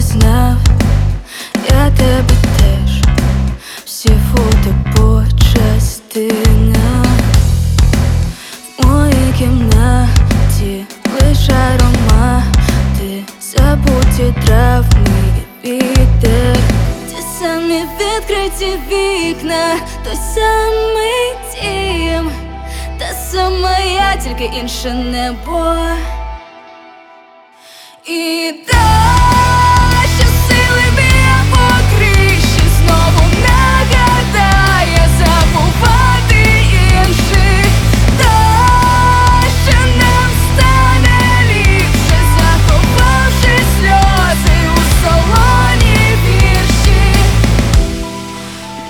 ти знав, я тебе теж всі фото по частинах. В моїй кімнаті лише аромати. Забуті травми і вітер. Ті самі відкриті вікна, той самий дім. Та сама я, тільки інше небо. І так.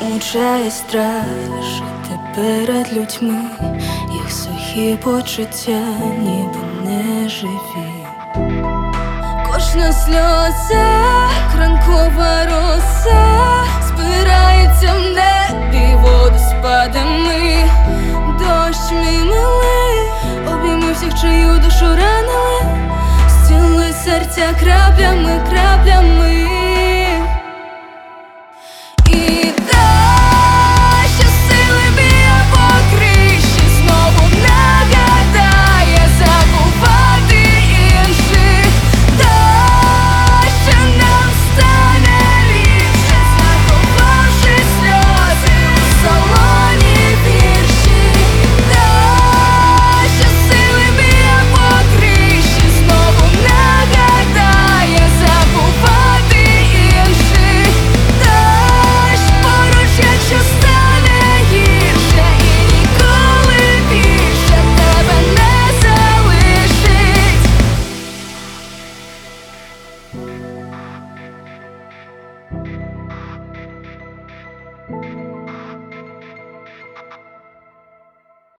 Мучає страх жити перед людьми, їх сухі почуття, ніби не живі. Кожна сльоза, ранкова роса збирається в небі водоспадами. Дощ мій милий, обійми всіх, чию душу ранили, стіли серця краплями, краплями.